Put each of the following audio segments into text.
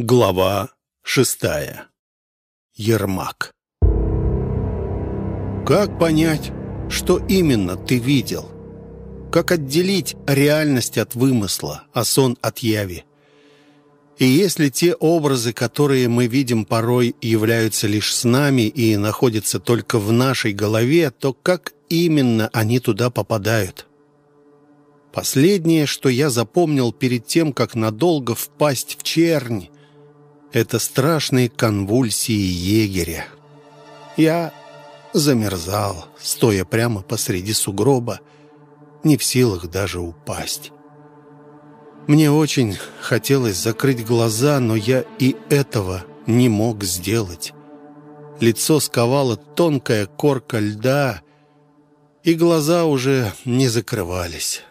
Глава шестая. Ермак. Как понять, что именно ты видел? Как отделить реальность от вымысла, а сон от яви? И если те образы, которые мы видим порой, являются лишь с нами и находятся только в нашей голове, то как именно они туда попадают? Последнее, что я запомнил перед тем, как надолго впасть в чернь, это страшные конвульсии егеря. Я замерзал, стоя прямо посреди сугроба, не в силах даже упасть. Мне очень хотелось закрыть глаза, но я и этого не мог сделать. Лицо сковало тонкая корка льда, и глаза уже не закрывались.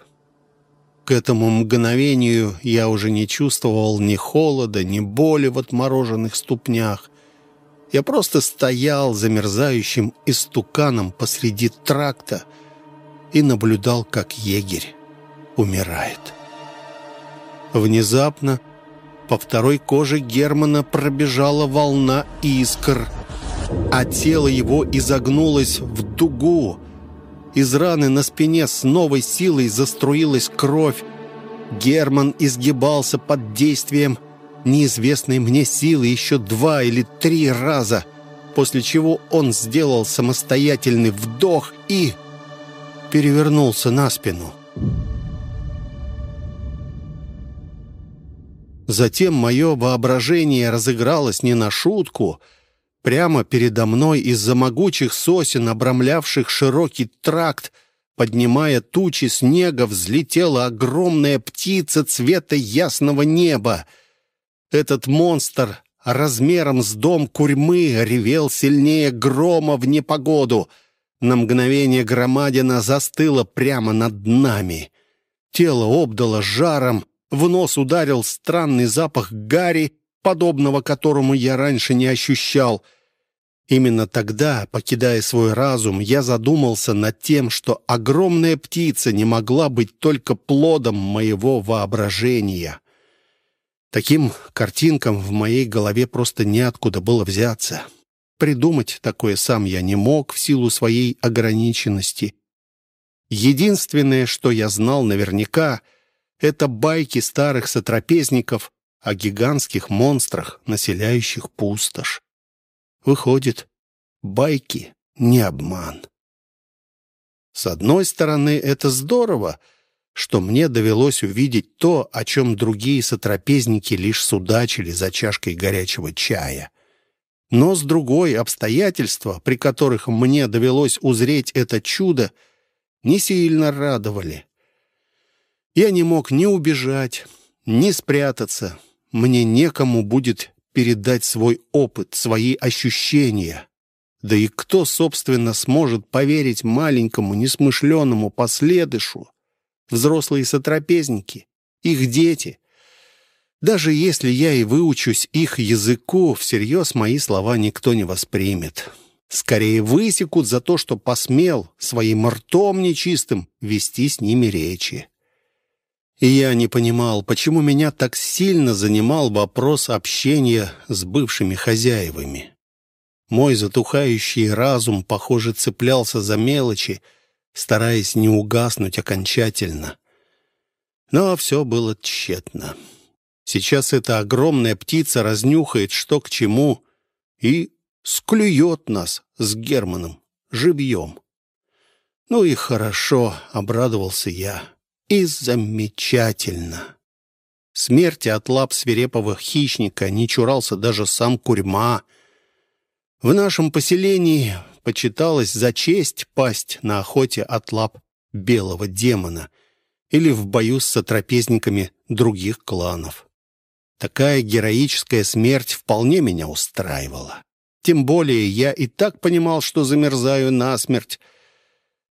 К этому мгновению я уже не чувствовал ни холода, ни боли в отмороженных ступнях. Я просто стоял замерзающим истуканом посреди тракта и наблюдал, как егерь умирает. Внезапно по второй коже Германа пробежала волна искр, а тело его изогнулось в дугу, из раны на спине с новой силой заструилась кровь. Герман изгибался под действием неизвестной мне силы еще два или три раза, после чего он сделал самостоятельный вдох и перевернулся на спину. Затем мое воображение разыгралось не на шутку — Прямо передо мной из-за могучих сосен, обрамлявших широкий тракт, поднимая тучи снега, взлетела огромная птица цвета ясного неба. Этот монстр размером с дом курьмы ревел сильнее грома в непогоду. На мгновение громадина застыла прямо над нами. Тело обдало жаром, в нос ударил странный запах гари, подобного которому я раньше не ощущал — Именно тогда, покидая свой разум, я задумался над тем, что огромная птица не могла быть только плодом моего воображения. Таким картинкам в моей голове просто неоткуда было взяться. Придумать такое сам я не мог в силу своей ограниченности. Единственное, что я знал наверняка, это байки старых сотрапезников о гигантских монстрах, населяющих пустошь. Выходит, байки не обман. С одной стороны, это здорово, что мне довелось увидеть то, о чем другие сотрапезники лишь судачили за чашкой горячего чая. Но с другой, обстоятельства, при которых мне довелось узреть это чудо, не сильно радовали. Я не мог ни убежать, ни спрятаться. Мне некому будет передать свой опыт, свои ощущения. Да и кто, собственно, сможет поверить маленькому, несмышленному последышу? Взрослые сотрапезники, их дети. Даже если я и выучусь их языку, всерьез мои слова никто не воспримет. Скорее высекут за то, что посмел своим ртом нечистым вести с ними речи. И я не понимал, почему меня так сильно занимал вопрос общения с бывшими хозяевами. Мой затухающий разум, похоже, цеплялся за мелочи, стараясь не угаснуть окончательно. Но все было тщетно. Сейчас эта огромная птица разнюхает, что к чему, и склюет нас с Германом живьем. «Ну и хорошо», — обрадовался я и замечательно. Смерти от лап свирепого хищника не чурался даже сам Курьма. В нашем поселении почиталось за честь пасть на охоте от лап белого демона или в бою с сотрапезниками других кланов. Такая героическая смерть вполне меня устраивала. Тем более я и так понимал, что замерзаю насмерть,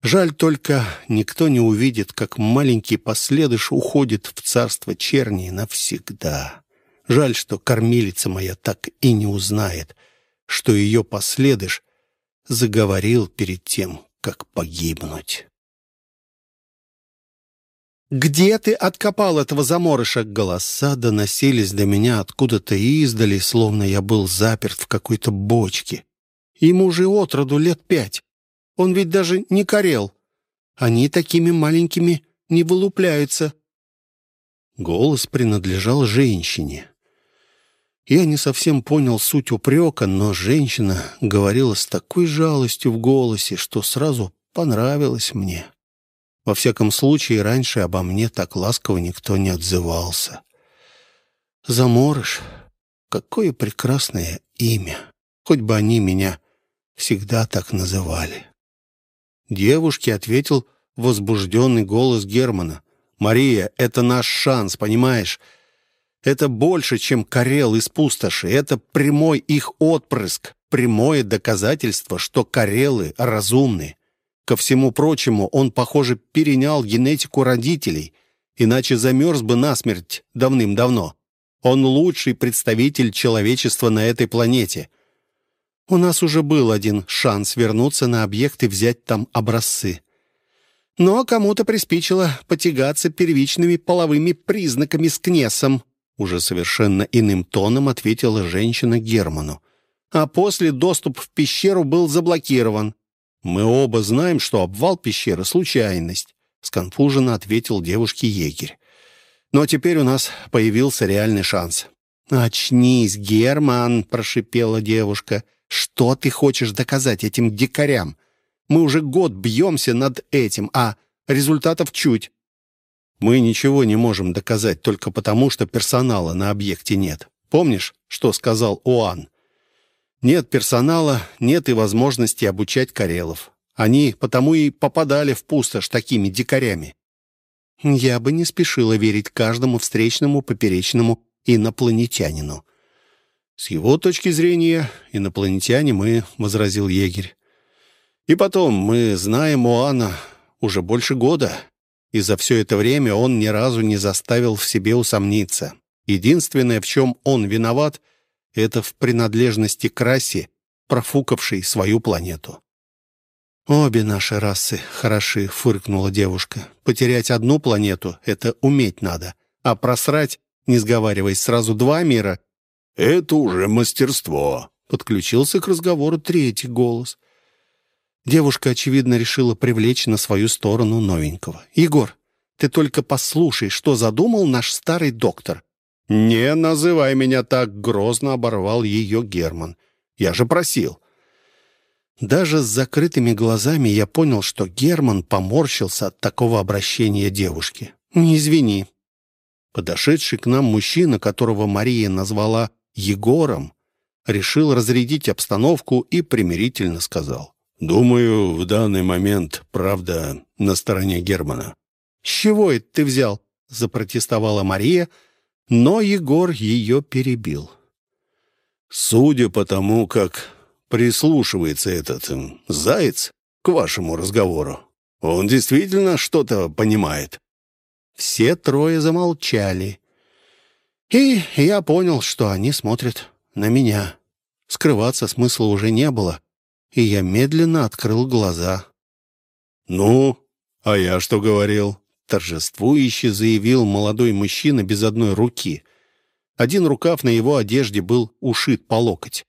Жаль только, никто не увидит, как маленький последыш уходит в царство черни навсегда. Жаль, что кормилица моя так и не узнает, что ее последыш заговорил перед тем, как погибнуть. Где ты откопал этого заморыша?» Голоса доносились до меня откуда-то издали, словно я был заперт в какой-то бочке. Ему же отроду лет пять. Он ведь даже не корел. Они такими маленькими не вылупляются. Голос принадлежал женщине. Я не совсем понял суть упрека, но женщина говорила с такой жалостью в голосе, что сразу понравилось мне. Во всяком случае, раньше обо мне так ласково никто не отзывался. Заморыш — какое прекрасное имя. Хоть бы они меня всегда так называли. Девушке ответил возбужденный голос Германа. «Мария, это наш шанс, понимаешь? Это больше, чем Карел из пустоши. Это прямой их отпрыск, прямое доказательство, что Карелы разумны. Ко всему прочему, он, похоже, перенял генетику родителей, иначе замерз бы насмерть давным-давно. Он лучший представитель человечества на этой планете. У нас уже был один шанс вернуться на объект и взять там образцы. Но кому-то приспичило потягаться первичными половыми признаками с Кнесом. Уже совершенно иным тоном ответила женщина Герману. А после доступ в пещеру был заблокирован. «Мы оба знаем, что обвал пещеры — случайность», — сконфуженно ответил девушке егерь. «Но теперь у нас появился реальный шанс». «Очнись, Герман!» — прошипела девушка. «Что ты хочешь доказать этим дикарям? Мы уже год бьемся над этим, а результатов чуть». «Мы ничего не можем доказать только потому, что персонала на объекте нет. Помнишь, что сказал Уан? Нет персонала, нет и возможности обучать карелов. Они потому и попадали в пустошь такими дикарями. Я бы не спешила верить каждому встречному поперечному инопланетянину. «С его точки зрения, инопланетяне мы», — возразил егерь. «И потом, мы знаем Оана уже больше года, и за все это время он ни разу не заставил в себе усомниться. Единственное, в чем он виноват — это в принадлежности к расе, профукавшей свою планету. «Обе наши расы хороши», — фыркнула девушка. «Потерять одну планету — это уметь надо, а просрать, не сговариваясь, сразу два мира — это уже мастерство», — подключился к разговору третий голос. Девушка, очевидно, решила привлечь на свою сторону новенького. «Егор, ты только послушай, что задумал наш старый доктор. «Не называй меня так!» — грозно оборвал ее Герман. «Я же просил!» Даже с закрытыми глазами я понял, что Герман поморщился от такого обращения девушки. «Не извини». Подошедший к нам мужчина, которого Мария назвала Егором, решил разрядить обстановку и примирительно сказал. «Думаю, в данный момент правда на стороне Германа». «С чего это ты взял?» — запротестовала Мария — но Егор ее перебил. «Судя по тому, как прислушивается этот м, заяц к вашему разговору, он действительно что-то понимает». Все трое замолчали. И я понял, что они смотрят на меня. Скрываться смысла уже не было, и я медленно открыл глаза. «Ну, а я что говорил?» торжествующе заявил молодой мужчина без одной руки. Один рукав на его одежде был ушит по локоть.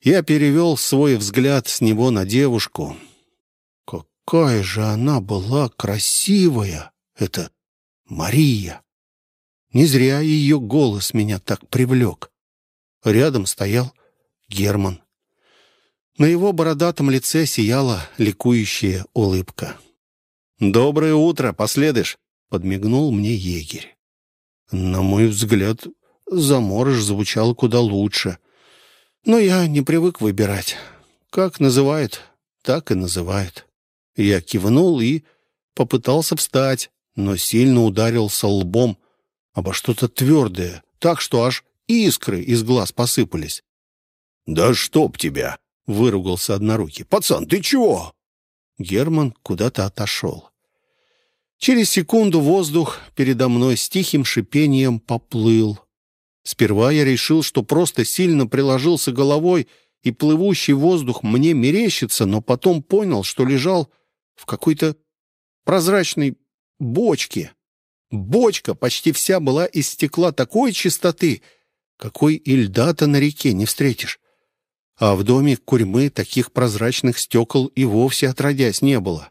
Я перевел свой взгляд с него на девушку. Какая же она была красивая! Это Мария! Не зря ее голос меня так привлек. Рядом стоял Герман. На его бородатом лице сияла ликующая улыбка. «Доброе утро, последыш!» — подмигнул мне егерь. На мой взгляд, заморож звучал куда лучше. Но я не привык выбирать. Как называют, так и называют. Я кивнул и попытался встать, но сильно ударился лбом обо что-то твердое, так что аж искры из глаз посыпались. «Да чтоб тебя!» — выругался однорукий. «Пацан, ты чего?» Герман куда-то отошел. Через секунду воздух передо мной с тихим шипением поплыл. Сперва я решил, что просто сильно приложился головой, и плывущий воздух мне мерещится, но потом понял, что лежал в какой-то прозрачной бочке. Бочка почти вся была из стекла такой чистоты, какой и льда-то на реке не встретишь. А в доме курьмы таких прозрачных стекол и вовсе отродясь не было.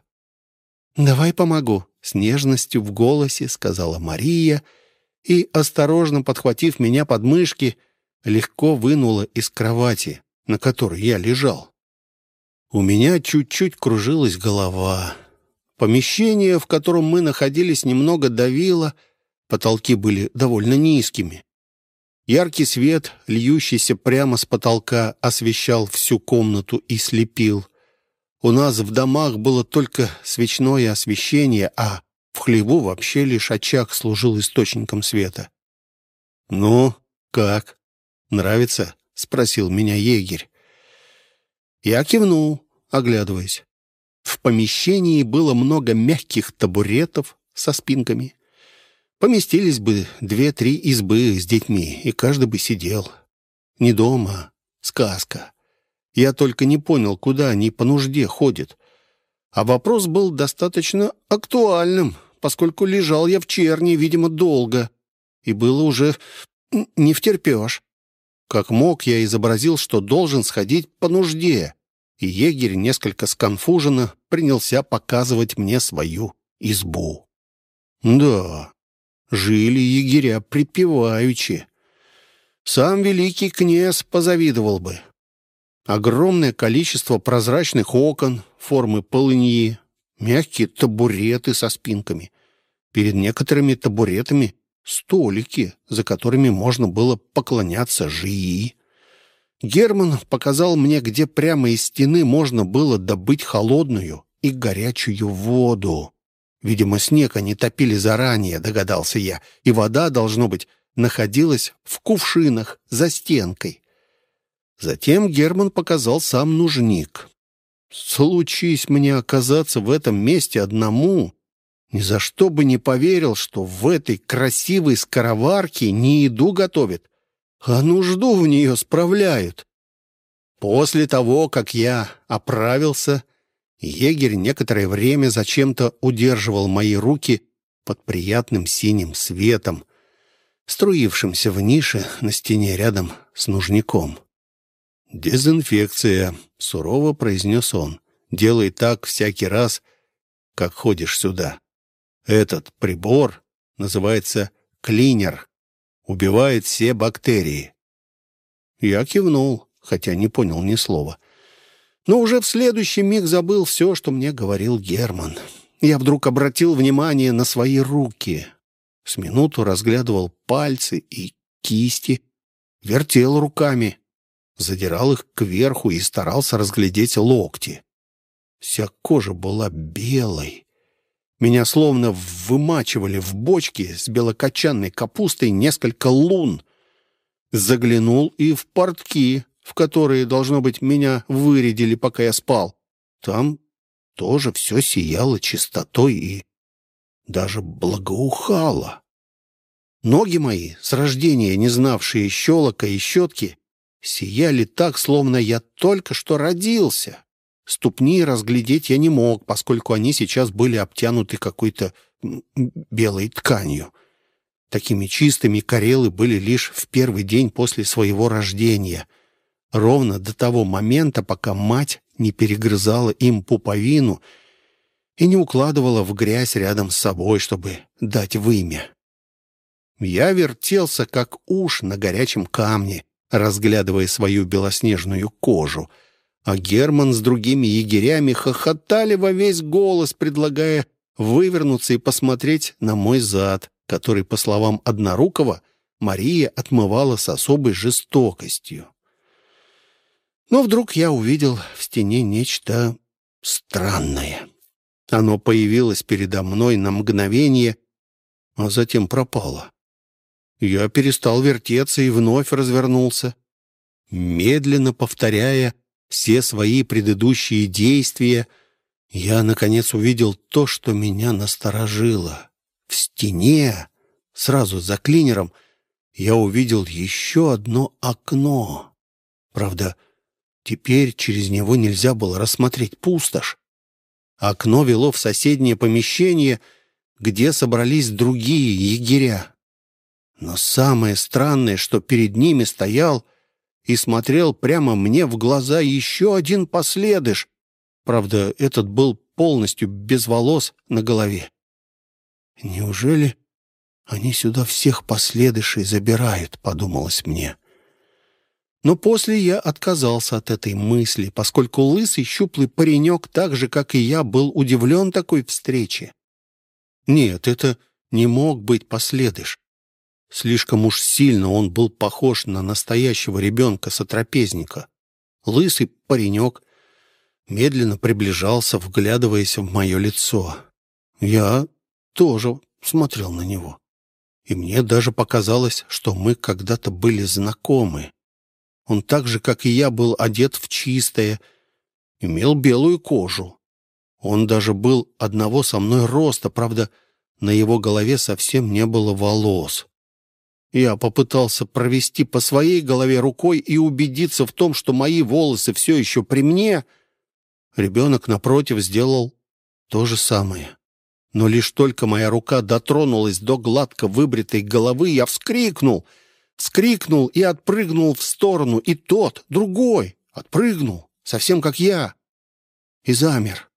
«Давай помогу», — с нежностью в голосе сказала Мария и, осторожно подхватив меня под мышки, легко вынула из кровати, на которой я лежал. У меня чуть-чуть кружилась голова. Помещение, в котором мы находились, немного давило, потолки были довольно низкими. Яркий свет, льющийся прямо с потолка, освещал всю комнату и слепил. У нас в домах было только свечное освещение, а в хлеву вообще лишь очаг служил источником света. «Ну, как? Нравится?» — спросил меня егерь. Я кивнул, оглядываясь. В помещении было много мягких табуретов со спинками. Поместились бы две-три избы с детьми, и каждый бы сидел. Не дома, сказка. Я только не понял, куда они по нужде ходят. А вопрос был достаточно актуальным, поскольку лежал я в черни, видимо, долго, и было уже не втерпешь. Как мог, я изобразил, что должен сходить по нужде, и егерь несколько сконфуженно принялся показывать мне свою избу. Да, жили егеря припеваючи. Сам великий князь позавидовал бы. Огромное количество прозрачных окон, формы полыньи, мягкие табуреты со спинками. Перед некоторыми табуретами столики, за которыми можно было поклоняться жии. Герман показал мне, где прямо из стены можно было добыть холодную и горячую воду. Видимо, снег они топили заранее, догадался я, и вода, должно быть, находилась в кувшинах за стенкой. Затем Герман показал сам нужник. Случись мне оказаться в этом месте одному, ни за что бы не поверил, что в этой красивой скороварке не еду готовят, а нужду в нее справляют. После того, как я оправился, егерь некоторое время зачем-то удерживал мои руки под приятным синим светом, струившимся в нише на стене рядом с нужником. «Дезинфекция», — сурово произнес он. «Делай так всякий раз, как ходишь сюда. Этот прибор называется клинер убивает все бактерии. Я кивнул, хотя не понял ни слова. Но уже в следующий миг забыл все, что мне говорил Герман. Я вдруг обратил внимание на свои руки. С минуту разглядывал пальцы и кисти, вертел руками, задирал их кверху и старался разглядеть локти. Вся кожа была белой, меня словно вымачивали в бочке с белокочанной капустой несколько лун. Заглянул и в портки, в которые, должно быть, меня вырядили, пока я спал. Там тоже все сияло чистотой и даже благоухало. Ноги мои, с рождения не знавшие щелока и щетки, сияли так, словно я только что родился. Ступни разглядеть я не мог, поскольку они сейчас были обтянуты какой-то белой тканью. Такими чистыми карелы были лишь в первый день после своего рождения, ровно до того момента, пока мать не перегрызала им пуповину и не укладывала в грязь рядом с собой, чтобы дать вымя. Я вертелся, как уж на горячем камне, разглядывая свою белоснежную кожу — а Герман с другими егерями хохотали во весь голос, предлагая вывернуться и посмотреть на мой зад, который, по словам Однорукова, Мария отмывала с особой жестокостью. Но вдруг я увидел в стене нечто странное. Оно появилось передо мной на мгновение, а затем пропало. Я перестал вертеться и вновь развернулся, медленно повторяя все свои предыдущие действия, я, наконец, увидел то, что меня насторожило. В стене, сразу за клинером, я увидел еще одно окно. Правда, теперь через него нельзя было рассмотреть пустошь. Окно вело в соседнее помещение, где собрались другие егеря. Но самое странное, что перед ними стоял и смотрел прямо мне в глаза еще один последыш. Правда, этот был полностью без волос на голове. «Неужели они сюда всех последышей забирают?» — подумалось мне. Но после я отказался от этой мысли, поскольку лысый, щуплый паренек, так же, как и я, был удивлен такой встрече. Нет, это не мог быть последыш. Слишком уж сильно он был похож на настоящего ребенка-сотрапезника. Лысый паренек медленно приближался, вглядываясь в мое лицо. Я тоже смотрел на него. И мне даже показалось, что мы когда-то были знакомы. Он так же, как и я, был одет в чистое, имел белую кожу. Он даже был одного со мной роста, правда, на его голове совсем не было волос. Я попытался провести по своей голове рукой и убедиться в том, что мои волосы все еще при мне. Ребенок, напротив, сделал то же самое. Но лишь только моя рука дотронулась до гладко выбритой головы, я вскрикнул — Вскрикнул и отпрыгнул в сторону, и тот, другой, отпрыгнул, совсем как я, и замер.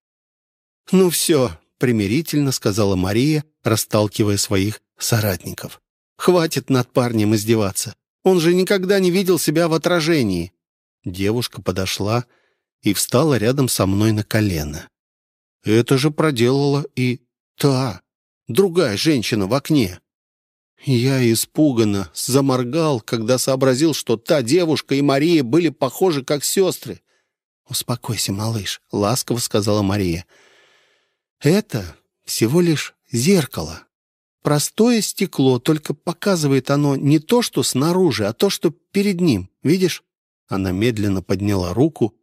«Ну все», — примирительно сказала Мария, расталкивая своих соратников. «Хватит над парнем издеваться. Он же никогда не видел себя в отражении». Девушка подошла и встала рядом со мной на колено. Это же проделала и та, другая женщина в окне. Я испуганно заморгал, когда сообразил, что та девушка и Мария были похожи как сестры. «Успокойся, малыш», — ласково сказала Мария. «Это всего лишь зеркало. Простое стекло, только показывает оно не то, что снаружи, а то, что перед ним. Видишь?» Она медленно подняла руку,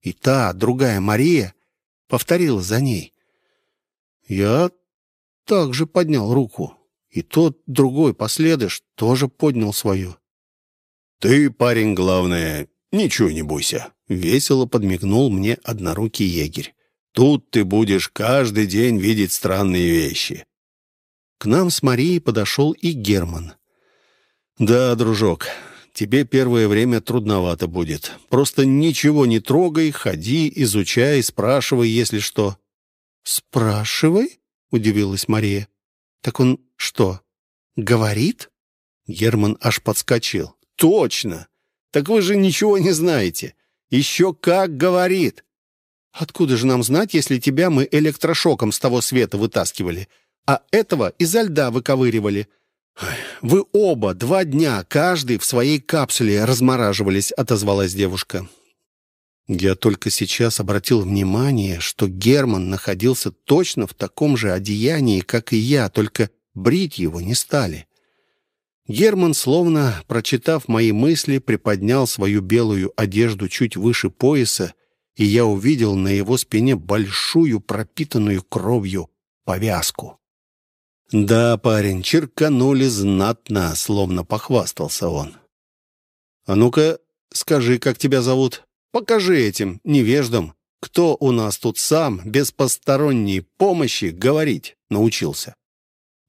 и та, другая Мария, повторила за ней. Я также поднял руку. И тот другой последыш тоже поднял свою. «Ты, парень, главное, ничего не бойся», — весело подмигнул мне однорукий егерь. «Тут ты будешь каждый день видеть странные вещи». К нам с Марией подошел и Герман. «Да, дружок, тебе первое время трудновато будет. Просто ничего не трогай, ходи, изучай, спрашивай, если что». «Спрашивай?» — удивилась Мария. «Так он что, говорит?» Герман аж подскочил. «Точно! Так вы же ничего не знаете. Еще как говорит!» «Откуда же нам знать, если тебя мы электрошоком с того света вытаскивали, а этого изо льда выковыривали?» «Вы оба два дня, каждый в своей капсуле размораживались», — отозвалась девушка. Я только сейчас обратил внимание, что Герман находился точно в таком же одеянии, как и я, только брить его не стали. Герман, словно прочитав мои мысли, приподнял свою белую одежду чуть выше пояса, и я увидел на его спине большую пропитанную кровью повязку. «Да, парень, черканули знатно», — словно похвастался он. «А ну-ка, скажи, как тебя зовут?» Покажи этим невеждам, кто у нас тут сам, без посторонней помощи, говорить научился.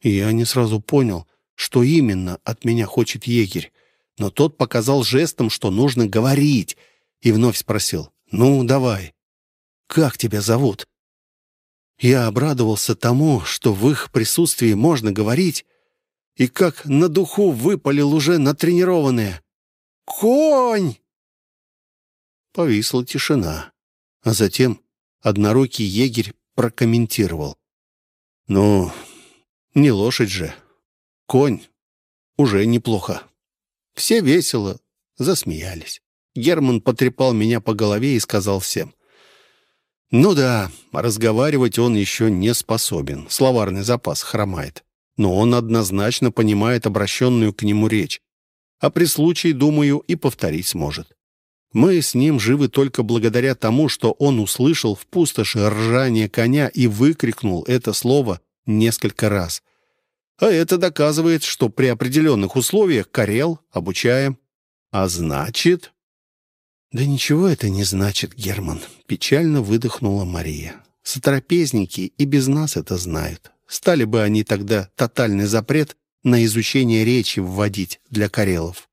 Я не сразу понял, что именно от меня хочет егерь, но тот показал жестом, что нужно говорить, и вновь спросил, «Ну, давай, как тебя зовут?» Я обрадовался тому, что в их присутствии можно говорить, и как на духу выпалил уже натренированное «Конь!» Повисла тишина. А затем однорукий егерь прокомментировал. «Ну, не лошадь же. Конь. Уже неплохо». Все весело засмеялись. Герман потрепал меня по голове и сказал всем. «Ну да, разговаривать он еще не способен. Словарный запас хромает. Но он однозначно понимает обращенную к нему речь. А при случае, думаю, и повторить сможет. Мы с ним живы только благодаря тому, что он услышал в пустоши ржание коня и выкрикнул это слово несколько раз. А это доказывает, что при определенных условиях Карел обучаем. А значит... «Да ничего это не значит, Герман», — печально выдохнула Мария. «Сотрапезники и без нас это знают. Стали бы они тогда тотальный запрет на изучение речи вводить для карелов.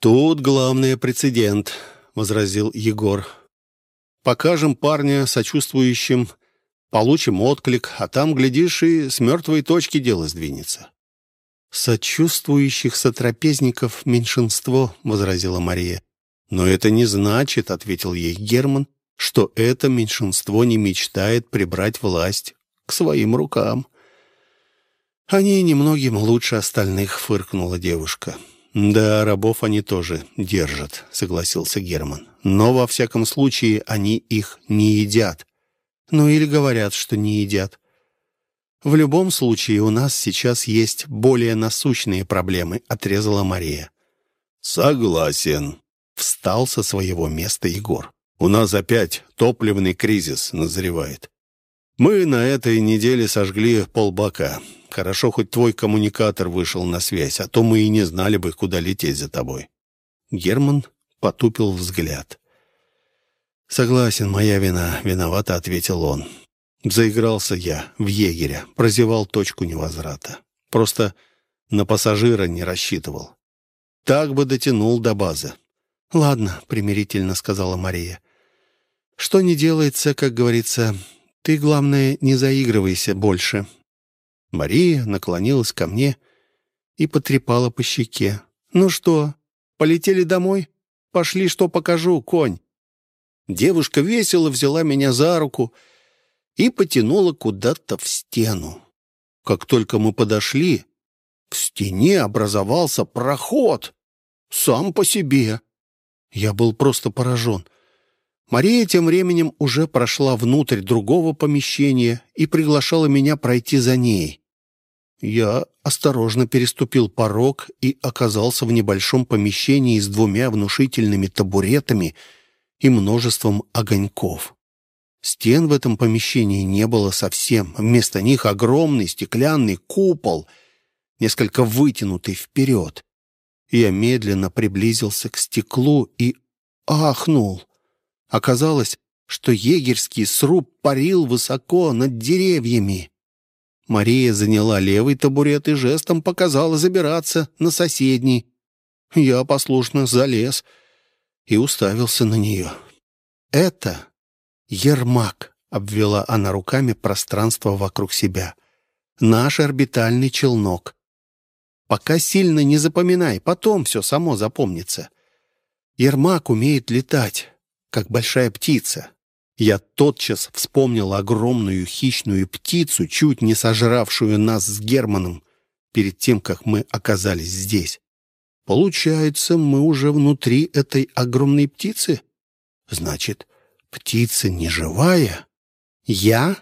«Тут главный прецедент», — возразил Егор. «Покажем парня сочувствующим, получим отклик, а там, глядишь, и с мертвой точки дело сдвинется». «Сочувствующих сотрапезников меньшинство», — возразила Мария. «Но это не значит», — ответил ей Герман, «что это меньшинство не мечтает прибрать власть к своим рукам». «Они немногим лучше остальных», — фыркнула девушка. «Да, рабов они тоже держат», — согласился Герман. «Но, во всяком случае, они их не едят. Ну или говорят, что не едят. В любом случае, у нас сейчас есть более насущные проблемы», — отрезала Мария. «Согласен», — встал со своего места Егор. «У нас опять топливный кризис назревает. Мы на этой неделе сожгли полбака. Хорошо, хоть твой коммуникатор вышел на связь, а то мы и не знали бы, куда лететь за тобой». Герман потупил взгляд. «Согласен, моя вина. Виновата», — ответил он. Заигрался я в егеря, прозевал точку невозврата. Просто на пассажира не рассчитывал. Так бы дотянул до базы. «Ладно», — примирительно сказала Мария. «Что не делается, как говорится, ты, главное, не заигрывайся больше. Мария наклонилась ко мне и потрепала по щеке. «Ну что, полетели домой? Пошли, что покажу, конь». Девушка весело взяла меня за руку и потянула куда-то в стену. Как только мы подошли, в стене образовался проход. Сам по себе. Я был просто поражен. Мария тем временем уже прошла внутрь другого помещения и приглашала меня пройти за ней. Я осторожно переступил порог и оказался в небольшом помещении с двумя внушительными табуретами и множеством огоньков. Стен в этом помещении не было совсем. Вместо них огромный стеклянный купол, несколько вытянутый вперед. Я медленно приблизился к стеклу и ахнул. Оказалось, что егерский сруб парил высоко над деревьями. Мария заняла левый табурет и жестом показала забираться на соседний. Я послушно залез и уставился на нее. «Это Ермак», — обвела она руками пространство вокруг себя. «Наш орбитальный челнок. Пока сильно не запоминай, потом все само запомнится. Ермак умеет летать как большая птица. Я тотчас вспомнил огромную хищную птицу, чуть не сожравшую нас с Германом перед тем, как мы оказались здесь. Получается, мы уже внутри этой огромной птицы? Значит, птица не живая? Я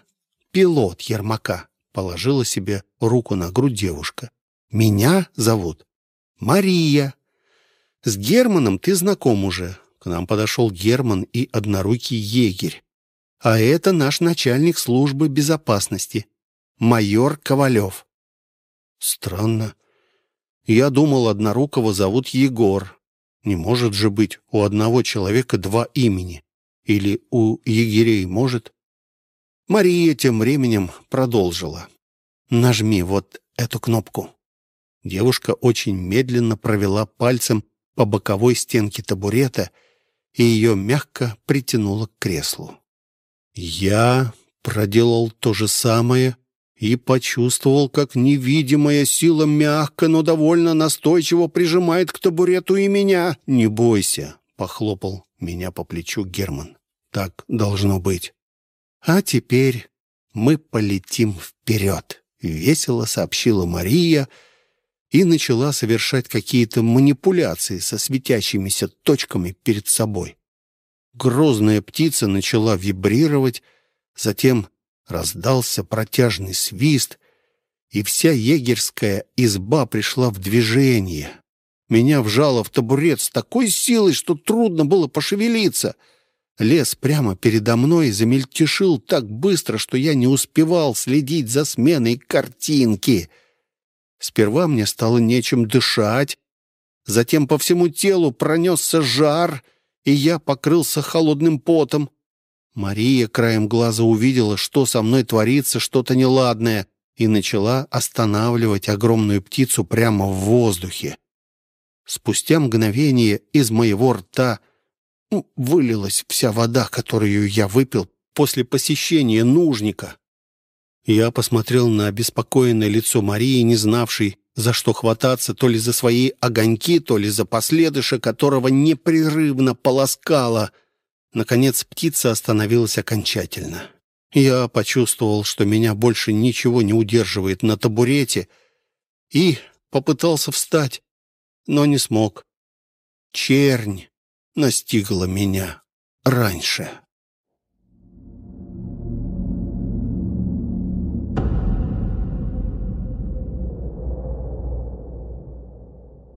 пилот Ермака, положила себе руку на грудь девушка. Меня зовут Мария. С Германом ты знаком уже. К нам подошел Герман и однорукий егерь. А это наш начальник службы безопасности, майор Ковалев. Странно. Я думал, однорукого зовут Егор. Не может же быть у одного человека два имени. Или у егерей может? Мария тем временем продолжила. «Нажми вот эту кнопку». Девушка очень медленно провела пальцем по боковой стенке табурета и ее мягко притянуло к креслу. Я проделал то же самое и почувствовал, как невидимая сила мягко, но довольно настойчиво прижимает к табурету и меня. «Не бойся», — похлопал меня по плечу Герман. «Так должно быть». «А теперь мы полетим вперед», — весело сообщила Мария, — и начала совершать какие-то манипуляции со светящимися точками перед собой. Грозная птица начала вибрировать, затем раздался протяжный свист, и вся егерская изба пришла в движение. Меня вжало в табурет с такой силой, что трудно было пошевелиться. Лес прямо передо мной замельтешил так быстро, что я не успевал следить за сменой картинки — Сперва мне стало нечем дышать, затем по всему телу пронесся жар, и я покрылся холодным потом. Мария краем глаза увидела, что со мной творится что-то неладное. и начала останавливать огромную птицу прямо в воздухе. Спустя мгновение из моего рта вылилась вся вода, которую я выпил после посещения нужника. Я посмотрел на обеспокоенное лицо Марии, не знавшей, за что хвататься, то ли за свои огоньки, то ли за последыша, которого непрерывно полоскала. Наконец птица остановилась окончательно. Я почувствовал, что меня больше ничего не удерживает на табурете, и попытался встать, но не смог. Чернь настигла меня раньше.